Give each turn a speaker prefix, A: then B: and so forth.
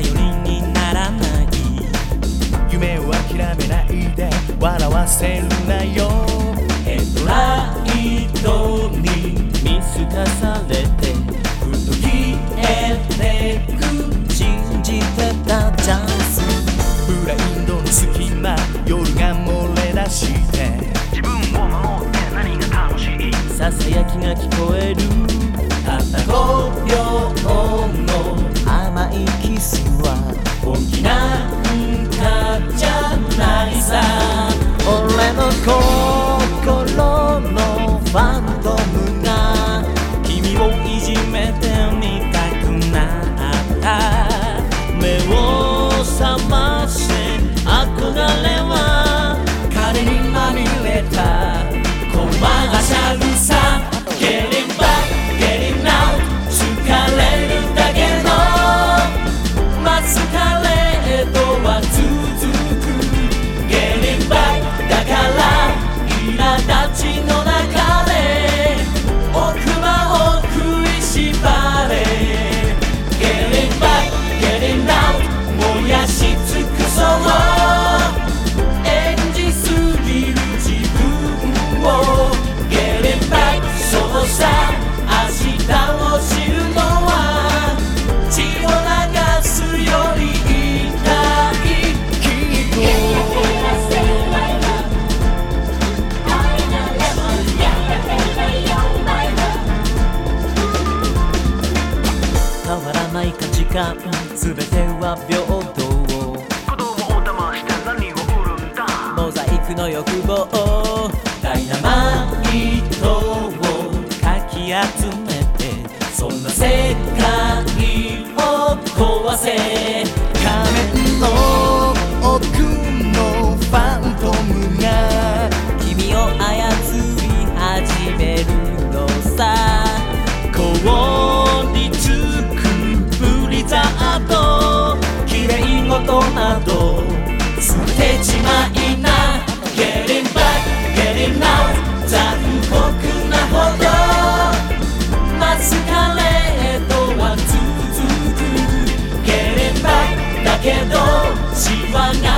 A: 頼りにならない。夢を諦めないで笑わせるなよ。ヘッドライトに見透かされて。ふと消えてく信じてたチャンスブラインドの隙間夜が漏れ出して。
B: 自分を守って何が楽しい。
A: ささやきが聞こえる。叩こうよ女間全ては平等。
B: 子供を騙して何を売るんだ。
A: モザイクの欲望。ダイナマイトをかき集めて。そんな世界を壊せ。く